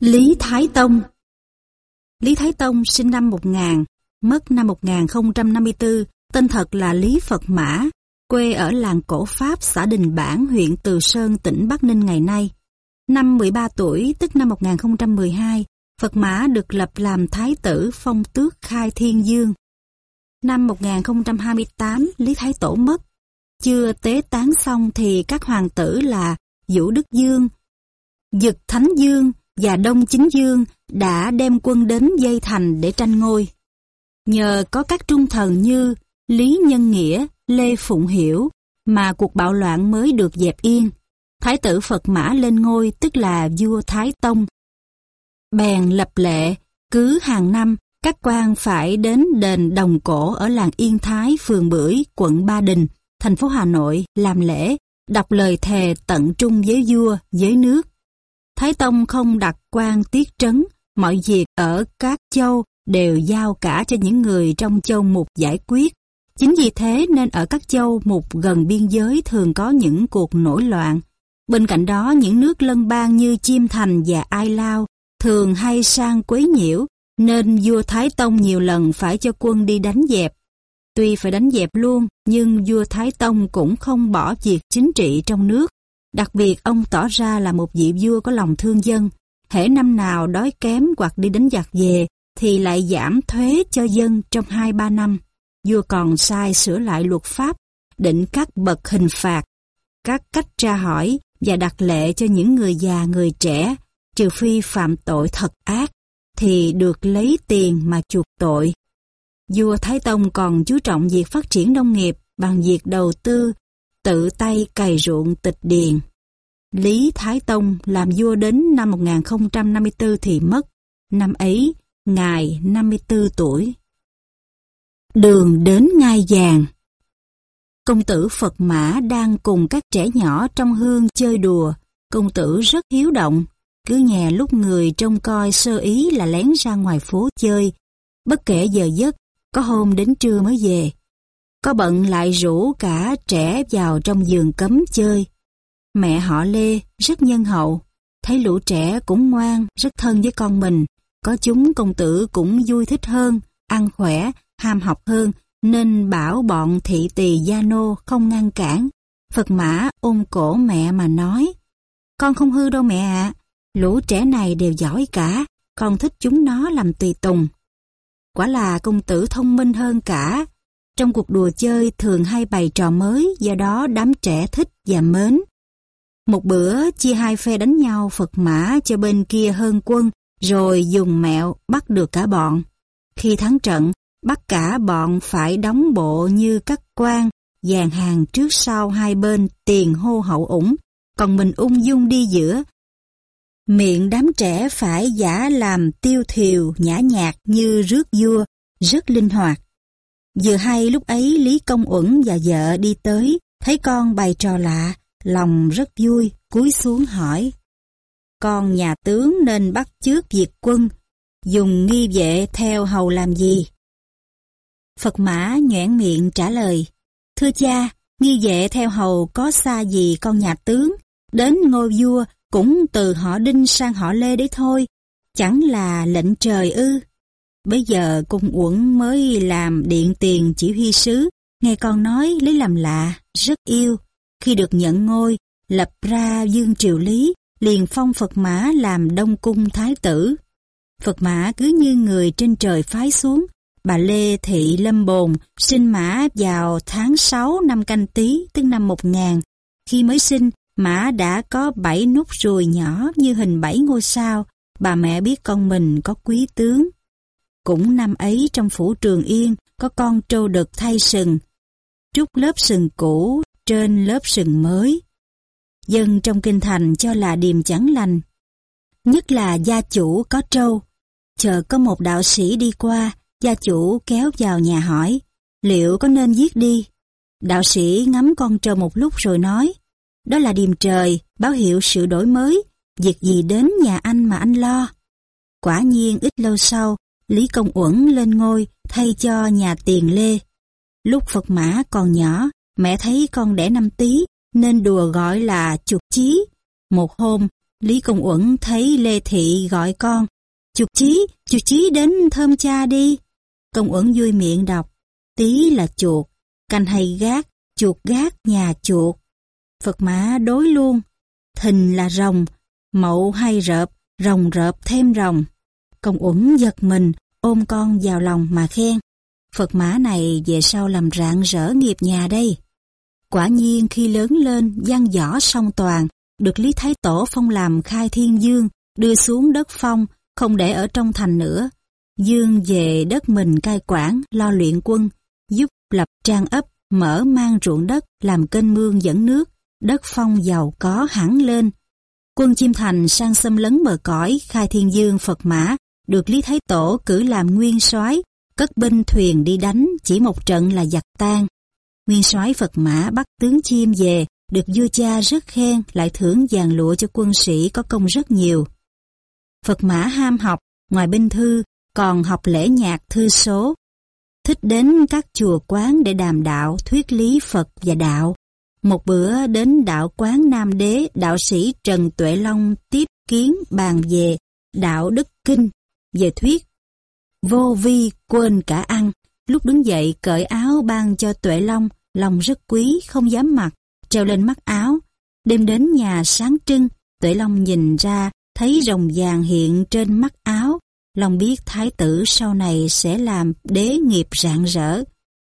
Lý Thái Tông Lý Thái Tông sinh năm 1000, mất năm 1054, tên thật là Lý Phật Mã, quê ở làng cổ Pháp xã Đình Bản, huyện Từ Sơn, tỉnh Bắc Ninh ngày nay. Năm 13 tuổi, tức năm 1012, Phật Mã được lập làm Thái tử phong tước Khai Thiên Dương. Năm 1028, Lý Thái Tổ mất. Chưa tế tán xong thì các hoàng tử là Vũ Đức Dương, Dực Thánh Dương và Đông Chính Dương đã đem quân đến dây thành để tranh ngôi. Nhờ có các trung thần như Lý Nhân Nghĩa, Lê Phụng Hiểu mà cuộc bạo loạn mới được dẹp yên. Thái tử Phật Mã lên ngôi tức là vua Thái Tông. Bèn lập lệ, cứ hàng năm các quan phải đến đền Đồng Cổ ở làng Yên Thái, phường Bưởi, quận Ba Đình, thành phố Hà Nội làm lễ, đọc lời thề tận trung với vua, với nước. Thái Tông không đặt quan tiết trấn, mọi việc ở các châu đều giao cả cho những người trong châu mục giải quyết. Chính vì thế nên ở các châu mục gần biên giới thường có những cuộc nổi loạn. Bên cạnh đó những nước lân bang như Chiêm Thành và Ai Lao thường hay sang quấy nhiễu nên vua Thái Tông nhiều lần phải cho quân đi đánh dẹp. Tuy phải đánh dẹp luôn nhưng vua Thái Tông cũng không bỏ việc chính trị trong nước. Đặc biệt ông tỏ ra là một vị vua có lòng thương dân. Hễ năm nào đói kém hoặc đi đánh giặc về thì lại giảm thuế cho dân trong 2-3 năm. Vua còn sai sửa lại luật pháp, định các bậc hình phạt, các cách tra hỏi và đặt lệ cho những người già người trẻ, trừ phi phạm tội thật ác, thì được lấy tiền mà chuộc tội. Vua Thái Tông còn chú trọng việc phát triển nông nghiệp bằng việc đầu tư, tự tay cày ruộng tịch điền. Lý Thái Tông làm vua đến năm 1054 thì mất, năm ấy Ngài 54 tuổi. Đường đến ngai vàng Công tử Phật Mã đang cùng các trẻ nhỏ trong hương chơi đùa. Công tử rất hiếu động, cứ nhè lúc người trông coi sơ ý là lén ra ngoài phố chơi. Bất kể giờ giấc, có hôm đến trưa mới về. Có bận lại rủ cả trẻ vào trong giường cấm chơi. Mẹ họ Lê rất nhân hậu, thấy lũ trẻ cũng ngoan, rất thân với con mình, có chúng công tử cũng vui thích hơn, ăn khỏe, ham học hơn, nên bảo bọn thị tỳ gia nô không ngăn cản. Phật mã ôm cổ mẹ mà nói, con không hư đâu mẹ ạ, lũ trẻ này đều giỏi cả, con thích chúng nó làm tùy tùng. Quả là công tử thông minh hơn cả, trong cuộc đùa chơi thường hay bày trò mới, do đó đám trẻ thích và mến. Một bữa chia hai phe đánh nhau Phật mã cho bên kia hơn quân, rồi dùng mẹo bắt được cả bọn. Khi thắng trận, bắt cả bọn phải đóng bộ như các quan, dàn hàng trước sau hai bên tiền hô hậu ủng, còn mình ung dung đi giữa. Miệng đám trẻ phải giả làm tiêu thiều, nhã nhạc như rước vua, rất linh hoạt. Vừa hay lúc ấy Lý Công Uẩn và vợ đi tới, thấy con bày trò lạ, lòng rất vui, cúi xuống hỏi con nhà tướng nên bắt trước diệt quân, dùng nghi vệ theo hầu làm gì? Phật mã nhoẻn miệng trả lời, Thưa cha, nghi vệ theo hầu có xa gì con nhà tướng, đến ngôi vua cũng từ họ Đinh sang họ Lê đấy thôi, chẳng là lệnh trời ư. Bây giờ cung uẩn mới làm điện tiền chỉ huy sứ, nghe con nói lấy làm lạ, rất yêu. Khi được nhận ngôi, lập ra dương triều lý, liền phong Phật Mã làm đông cung thái tử. Phật Mã cứ như người trên trời phái xuống, bà Lê Thị Lâm Bồn sinh Mã vào tháng 6 năm canh tí, tức năm 1000. Khi mới sinh, Mã đã có bảy nút ruồi nhỏ như hình bảy ngôi sao, bà mẹ biết con mình có quý tướng. Cũng năm ấy trong phủ Trường Yên có con trâu đực thay sừng, trút lớp sừng cũ trên lớp sừng mới dân trong kinh thành cho là điềm chẳng lành. Nhất là gia chủ có trâu. Chờ có một đạo sĩ đi qua, gia chủ kéo vào nhà hỏi, liệu có nên giết đi? Đạo sĩ ngắm con trâu một lúc rồi nói, đó là điềm trời, báo hiệu sự đổi mới, việc gì đến nhà anh mà anh lo. Quả nhiên ít lâu sau, Lý Công Uẩn lên ngôi thay cho nhà tiền Lê. Lúc Phật Mã còn nhỏ, mẹ thấy con đẻ năm tí nên đùa gọi là chuột chí. Một hôm, Lý Công Uẩn thấy Lê Thị gọi con. Chuột chí, chuột chí đến thơm cha đi. Công Uẩn vui miệng đọc. Tí là chuột, canh hay gác, chuột gác nhà chuột. Phật mã đối luôn. Thình là rồng, mậu hay rợp, rồng rợp thêm rồng. Công Uẩn giật mình, ôm con vào lòng mà khen. Phật mã này về sau làm rạng rỡ nghiệp nhà đây. Quả nhiên khi lớn lên, văn võ song toàn, được Lý Thái Tổ phong làm khai thiên dương, đưa xuống đất phong, không để ở trong thành nữa. Dương về đất mình cai quản, lo luyện quân, giúp lập trang ấp, mở mang ruộng đất, làm kênh mương dẫn nước, đất phong giàu có hẳn lên. Quân chim Thành sang xâm lấn bờ cõi, khai thiên dương Phật Mã, được Lý Thái Tổ cử làm nguyên soái cất binh thuyền đi đánh, chỉ một trận là giặc tan. Nguyên soái Phật Mã bắt tướng Chiêm về, được vua cha rất khen, lại thưởng vàng lụa cho quân sĩ có công rất nhiều. Phật Mã ham học, ngoài binh thư, còn học lễ nhạc thư số. Thích đến các chùa quán để đàm đạo, thuyết lý Phật và đạo. Một bữa đến đạo quán Nam Đế, đạo sĩ Trần Tuệ Long tiếp kiến bàn về đạo đức kinh, về thuyết. Vô vi quên cả ăn, lúc đứng dậy cởi áo ban cho Tuệ Long, lòng rất quý, không dám mặc, treo lên mắt áo. Đêm đến nhà sáng trưng, Tuệ Long nhìn ra, thấy rồng vàng hiện trên mắt áo. lòng biết thái tử sau này sẽ làm đế nghiệp rạng rỡ.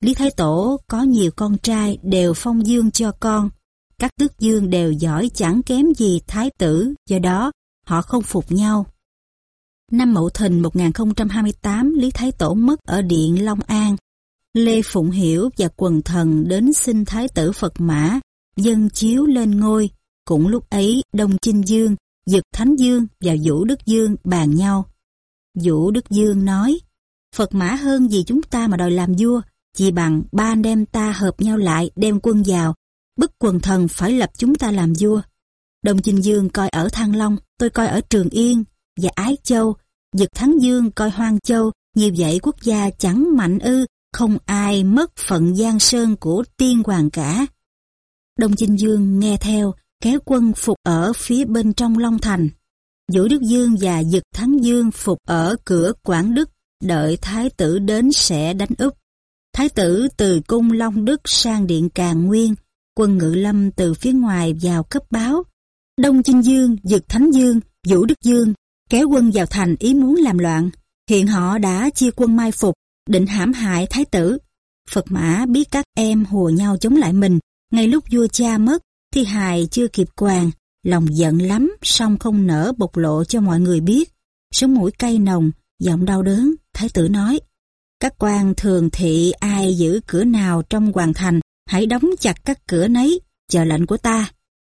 Lý Thái Tổ có nhiều con trai đều phong dương cho con. Các tước dương đều giỏi chẳng kém gì thái tử, do đó họ không phục nhau. Năm Mậu Thìn 1028, Lý Thái Tổ mất ở Điện Long An. Lê Phụng Hiểu và quần thần đến xin Thái tử Phật Mã, dân chiếu lên ngôi. Cũng lúc ấy, Đông Chinh Dương, Dực Thánh Dương và Vũ Đức Dương bàn nhau. Vũ Đức Dương nói, Phật Mã hơn gì chúng ta mà đòi làm vua, chỉ bằng ba anh em ta hợp nhau lại đem quân vào, bức quần thần phải lập chúng ta làm vua. Đông Chinh Dương coi ở Thăng Long, tôi coi ở Trường Yên và Ái Châu, Dực Thắng Dương coi Hoang Châu, như vậy quốc gia chẳng mạnh ư, không ai mất phận giang sơn của tiên hoàng cả. Đông Chinh Dương nghe theo, kéo quân phục ở phía bên trong Long Thành. Vũ Đức Dương và Dực Thắng Dương phục ở cửa Quảng Đức, đợi Thái tử đến sẽ đánh úp. Thái tử từ cung Long Đức sang điện Càng Nguyên, quân ngự lâm từ phía ngoài vào cấp báo. Đông Chinh Dương, Dực Thánh Dương, Vũ Đức Dương kéo quân vào thành ý muốn làm loạn. Hiện họ đã chia quân mai phục, định hãm hại thái tử. Phật mã biết các em hùa nhau chống lại mình, ngay lúc vua cha mất, thi hài chưa kịp quàng, lòng giận lắm, song không nỡ bộc lộ cho mọi người biết. Sống mũi cay nồng, giọng đau đớn, thái tử nói. Các quan thường thị ai giữ cửa nào trong hoàng thành, hãy đóng chặt các cửa nấy, chờ lệnh của ta.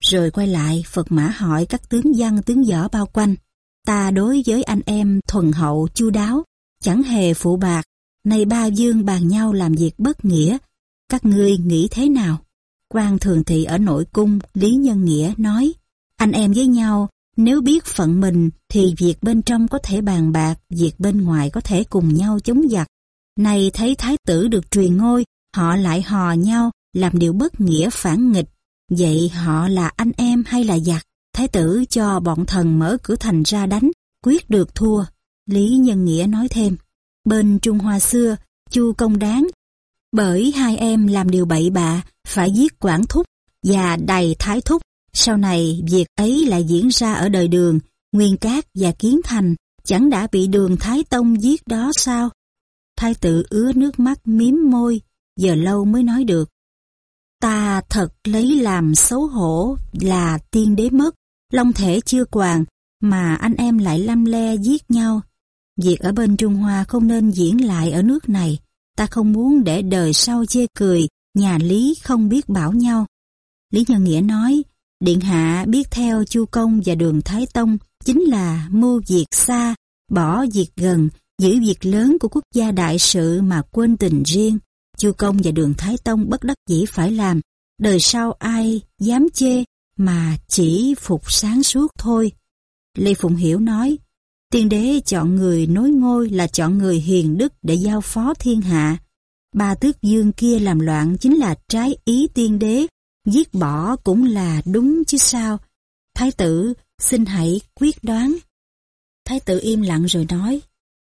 Rồi quay lại, Phật mã hỏi các tướng văn tướng võ bao quanh. Ta đối với anh em thuần hậu chu đáo, chẳng hề phụ bạc, nay ba dương bàn nhau làm việc bất nghĩa. Các ngươi nghĩ thế nào? quan thường thị ở nội cung, Lý Nhân Nghĩa nói, anh em với nhau, nếu biết phận mình thì việc bên trong có thể bàn bạc, việc bên ngoài có thể cùng nhau chống giặc. Này thấy thái tử được truyền ngôi, họ lại hò nhau, làm điều bất nghĩa phản nghịch. Vậy họ là anh em hay là giặc? Thái tử cho bọn thần mở cửa thành ra đánh, quyết được thua. Lý Nhân Nghĩa nói thêm, bên Trung Hoa xưa, Chu Công Đáng, bởi hai em làm điều bậy bạ, phải giết quản thúc và đầy thái thúc. Sau này, việc ấy lại diễn ra ở đời đường, Nguyên Cát và Kiến Thành, chẳng đã bị đường Thái Tông giết đó sao? Thái tử ứa nước mắt miếm môi, giờ lâu mới nói được. Ta thật lấy làm xấu hổ là tiên đế mất, long thể chưa quàng, mà anh em lại lăm le giết nhau. Việc ở bên Trung Hoa không nên diễn lại ở nước này. Ta không muốn để đời sau chê cười, nhà Lý không biết bảo nhau. Lý Nhân Nghĩa nói, Điện Hạ biết theo Chu Công và Đường Thái Tông chính là mưu việc xa, bỏ việc gần, giữ việc lớn của quốc gia đại sự mà quên tình riêng. Chu Công và Đường Thái Tông bất đắc dĩ phải làm, đời sau ai dám chê mà chỉ phục sáng suốt thôi. Lê Phụng Hiểu nói, tiên đế chọn người nối ngôi là chọn người hiền đức để giao phó thiên hạ. Ba tước dương kia làm loạn chính là trái ý tiên đế, giết bỏ cũng là đúng chứ sao. Thái tử xin hãy quyết đoán. Thái tử im lặng rồi nói,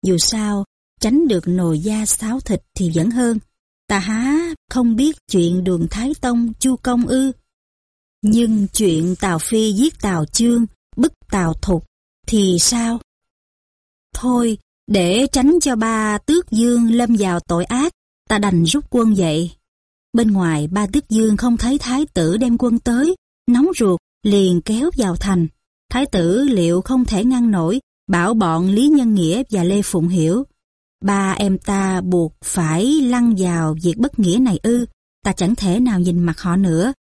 dù sao, tránh được nồi da xáo thịt thì vẫn hơn. Ta há không biết chuyện đường Thái Tông Chu Công ư. Nhưng chuyện Tào Phi giết Tào Chương, bức Tào Thục thì sao? Thôi, để tránh cho ba tước dương lâm vào tội ác, ta đành rút quân vậy. Bên ngoài ba tước dương không thấy thái tử đem quân tới, nóng ruột, liền kéo vào thành. Thái tử liệu không thể ngăn nổi, bảo bọn Lý Nhân Nghĩa và Lê Phụng Hiểu. Ba em ta buộc phải lăn vào việc bất nghĩa này ư, ta chẳng thể nào nhìn mặt họ nữa.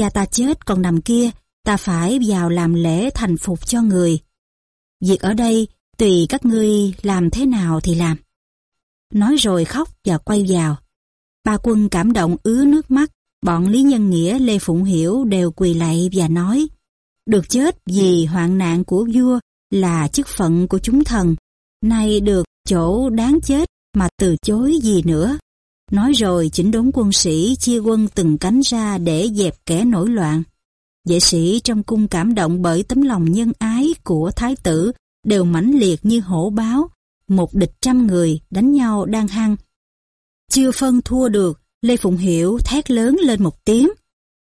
Cha ta chết còn nằm kia, ta phải vào làm lễ thành phục cho người. Việc ở đây, tùy các ngươi làm thế nào thì làm. Nói rồi khóc và quay vào. Ba quân cảm động ứa nước mắt, bọn Lý Nhân Nghĩa, Lê Phụng Hiểu đều quỳ lạy và nói được chết vì hoạn nạn của vua là chức phận của chúng thần, nay được chỗ đáng chết mà từ chối gì nữa. Nói rồi chỉnh đốn quân sĩ chia quân từng cánh ra để dẹp kẻ nổi loạn. Vệ sĩ trong cung cảm động bởi tấm lòng nhân ái của thái tử đều mãnh liệt như hổ báo, một địch trăm người đánh nhau đang hăng. Chưa phân thua được, Lê Phụng Hiểu thét lớn lên một tiếng.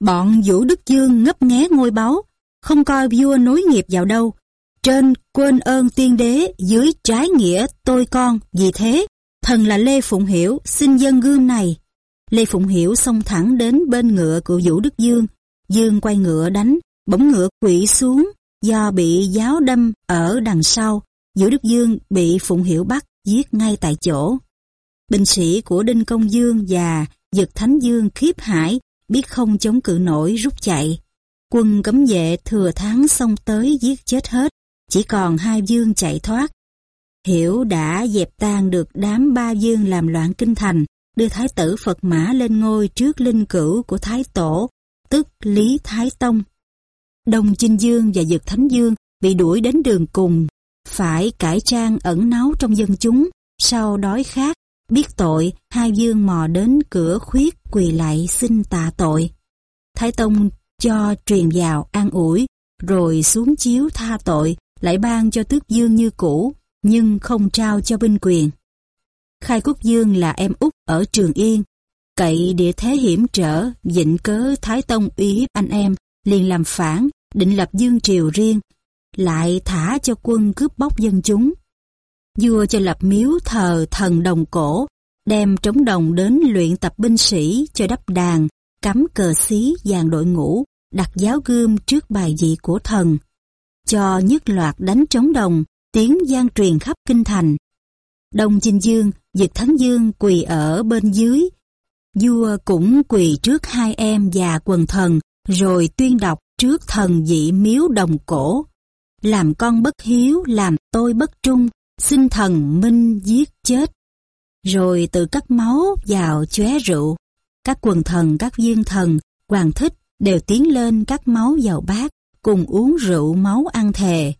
Bọn Vũ Đức Dương ngấp nghé ngôi báu, không coi vua nối nghiệp vào đâu. Trên quên ơn tiên đế, dưới trái nghĩa tôi con, vì thế, thần là Lê Phụng Hiểu xin dân gươm này. Lê Phụng Hiểu xông thẳng đến bên ngựa của Vũ Đức Dương. Dương quay ngựa đánh, bỗng ngựa quỵ xuống do bị giáo đâm ở đằng sau. Vũ Đức Dương bị Phụng Hiểu bắt, giết ngay tại chỗ. Binh sĩ của Đinh Công Dương và Dực Thánh Dương khiếp hải, biết không chống cự nổi rút chạy. Quân cấm vệ thừa tháng xông tới giết chết hết, chỉ còn hai dương chạy thoát. Hiểu đã dẹp tan được đám ba dương làm loạn kinh thành, đưa thái tử Phật Mã lên ngôi trước linh cữu của Thái Tổ, tức Lý Thái Tông. Đông Chinh Dương và Dực Thánh Dương bị đuổi đến đường cùng, phải cải trang ẩn náu trong dân chúng, sau đói khát, biết tội, hai dương mò đến cửa khuyết quỳ lại xin tạ tội. Thái Tông cho truyền vào an ủi, rồi xuống chiếu tha tội, lại ban cho tước dương như cũ, nhưng không trao cho binh quyền. Khai Quốc Dương là em út ở Trường Yên, cậy địa thế hiểm trở, dịnh cớ Thái Tông uy hiếp anh em, liền làm phản, định lập dương triều riêng, lại thả cho quân cướp bóc dân chúng. Vua cho lập miếu thờ thần đồng cổ, đem trống đồng đến luyện tập binh sĩ cho đắp đàn, cắm cờ xí dàn đội ngũ, đặt giáo gươm trước bài vị của thần, cho nhất loạt đánh trống đồng, tiếng gian truyền khắp kinh thành. Đông Chinh Dương, Dịch Thắng Dương quỳ ở bên dưới. Vua cũng quỳ trước hai em và quần thần, rồi tuyên đọc trước thần dị miếu đồng cổ. Làm con bất hiếu, làm tôi bất trung, xin thần minh giết chết. Rồi tự cắt máu vào chóe rượu. Các quần thần, các viên thần, hoàng thích đều tiến lên cắt máu vào bát, cùng uống rượu máu ăn thề.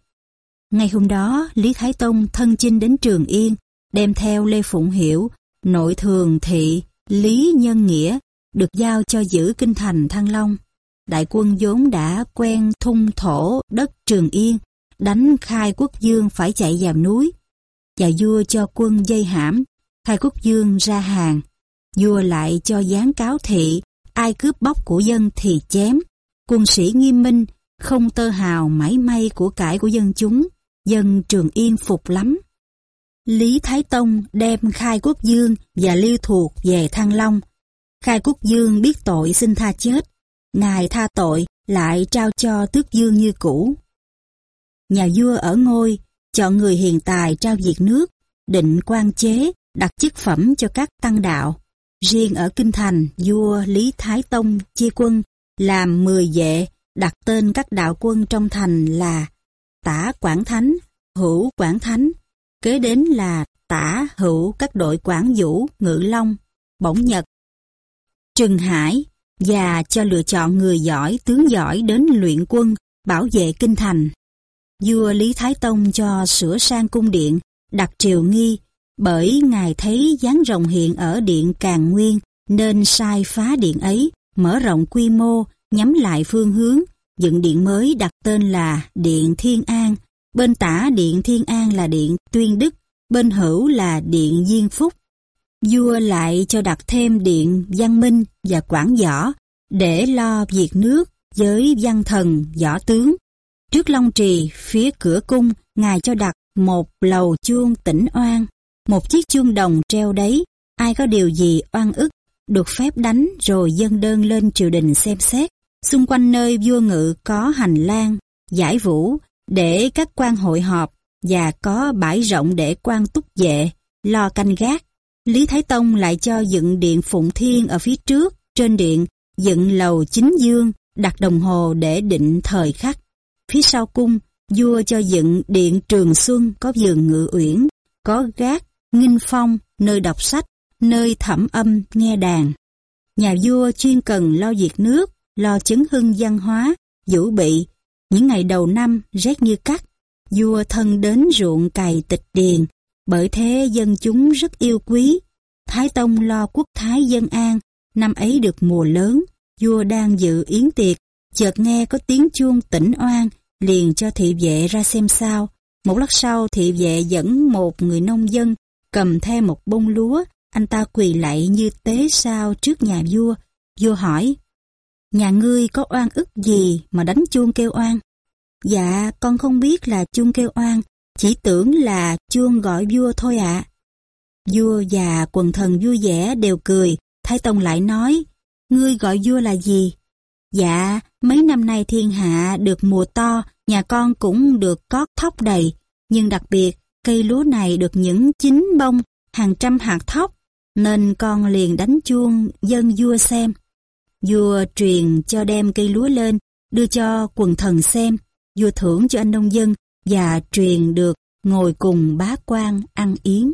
Ngày hôm đó, Lý Thái Tông thân chinh đến Trường Yên, đem theo Lê Phụng Hiểu, nội thường thị, Lý Nhân Nghĩa, được giao cho giữ kinh thành Thăng Long. Đại quân vốn đã quen thung thổ đất Trường Yên, đánh khai quốc dương phải chạy vào núi. Và vua cho quân dây hãm, khai quốc dương ra hàng. Vua lại cho gián cáo thị ai cướp bóc của dân thì chém. Quân sĩ nghiêm minh, không tơ hào mãi may của cải của dân chúng, dân Trường Yên phục lắm. Lý Thái Tông đem Khai Quốc Dương và lưu Thuộc về Thăng Long. Khai Quốc Dương biết tội xin tha chết, Ngài tha tội lại trao cho Tước Dương như cũ. Nhà vua ở ngôi, chọn người hiền tài trao việc nước, định quan chế, đặt chức phẩm cho các tăng đạo. Riêng ở Kinh Thành, vua Lý Thái Tông chia quân làm 10 vệ, đặt tên các đạo quân trong thành là Tả Quảng Thánh, Hữu Quảng Thánh, kế đến là Tả Hữu các đội Quảng Vũ, Ngự Long, Bổng Nhật, Trừng Hải và cho lựa chọn người giỏi, tướng giỏi đến luyện quân, bảo vệ kinh thành. Vua Lý Thái Tông cho sửa sang cung điện, đặt triều nghi, bởi Ngài thấy dáng rồng hiện ở điện Càng Nguyên nên sai phá điện ấy, mở rộng quy mô, nhắm lại phương hướng dựng điện mới đặt tên là Điện Thiên An. Bên tả Điện Thiên An là Điện Tuyên Đức, bên hữu là Điện Diên Phúc. Vua lại cho đặt thêm Điện Văn Minh và Quảng Võ để lo việc nước với văn thần, võ tướng. Trước Long Trì, phía cửa cung, Ngài cho đặt một lầu chuông tỉnh oan, một chiếc chuông đồng treo đấy, ai có điều gì oan ức, được phép đánh rồi dâng đơn lên triều đình xem xét. Xung quanh nơi vua ngự có hành lang, giải vũ, để các quan hội họp và có bãi rộng để quan túc vệ, lo canh gác. Lý Thái Tông lại cho dựng điện Phụng Thiên ở phía trước, trên điện, dựng lầu chính dương, đặt đồng hồ để định thời khắc. Phía sau cung, vua cho dựng điện Trường Xuân có vườn ngự uyển, có gác, nghinh phong, nơi đọc sách, nơi thẩm âm, nghe đàn. Nhà vua chuyên cần lo việc nước, lo chứng hưng văn hóa, vũ bị. Những ngày đầu năm rét như cắt, vua thân đến ruộng cày tịch điền, bởi thế dân chúng rất yêu quý. Thái Tông lo quốc thái dân an, năm ấy được mùa lớn, vua đang dự yến tiệc, chợt nghe có tiếng chuông tỉnh oan, liền cho thị vệ ra xem sao. Một lát sau thị vệ dẫn một người nông dân cầm theo một bông lúa, anh ta quỳ lạy như tế sao trước nhà vua. Vua hỏi, nhà ngươi có oan ức gì mà đánh chuông kêu oan? Dạ, con không biết là chuông kêu oan, chỉ tưởng là chuông gọi vua thôi ạ. Vua và quần thần vui vẻ đều cười, Thái Tông lại nói, ngươi gọi vua là gì? Dạ, mấy năm nay thiên hạ được mùa to, nhà con cũng được cót thóc đầy, nhưng đặc biệt cây lúa này được những chín bông, hàng trăm hạt thóc, nên con liền đánh chuông dân vua xem. Vua truyền cho đem cây lúa lên, đưa cho quần thần xem, vua thưởng cho anh nông dân và truyền được ngồi cùng bá quan ăn yến.